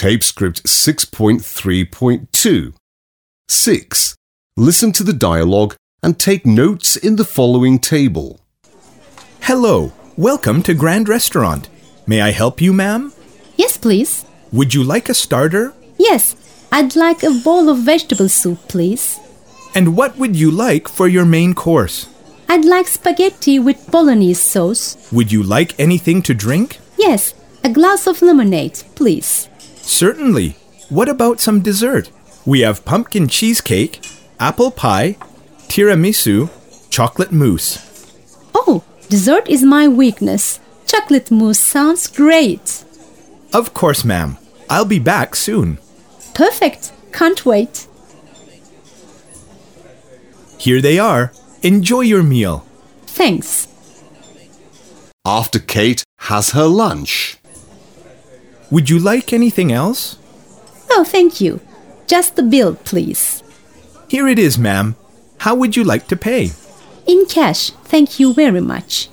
Tape script 6.3.2. 6. Listen to the dialogue and take notes in the following table. Hello, welcome to Grand Restaurant. May I help you, ma'am? Yes, please. Would you like a starter? Yes, I'd like a bowl of vegetable soup, please. And what would you like for your main course? I'd like spaghetti with bolognese sauce. Would you like anything to drink? Yes, a glass of lemonade, please. Certainly. What about some dessert? We have pumpkin cheesecake, apple pie, tiramisu, chocolate mousse. Oh, dessert is my weakness. Chocolate mousse sounds great. Of course, ma'am. I'll be back soon. Perfect. Can't wait. Here they are. Enjoy your meal. Thanks. After Kate has her lunch. Would you like anything else? Oh, thank you. Just the bill, please. Here it is, ma'am. How would you like to pay? In cash, thank you very much.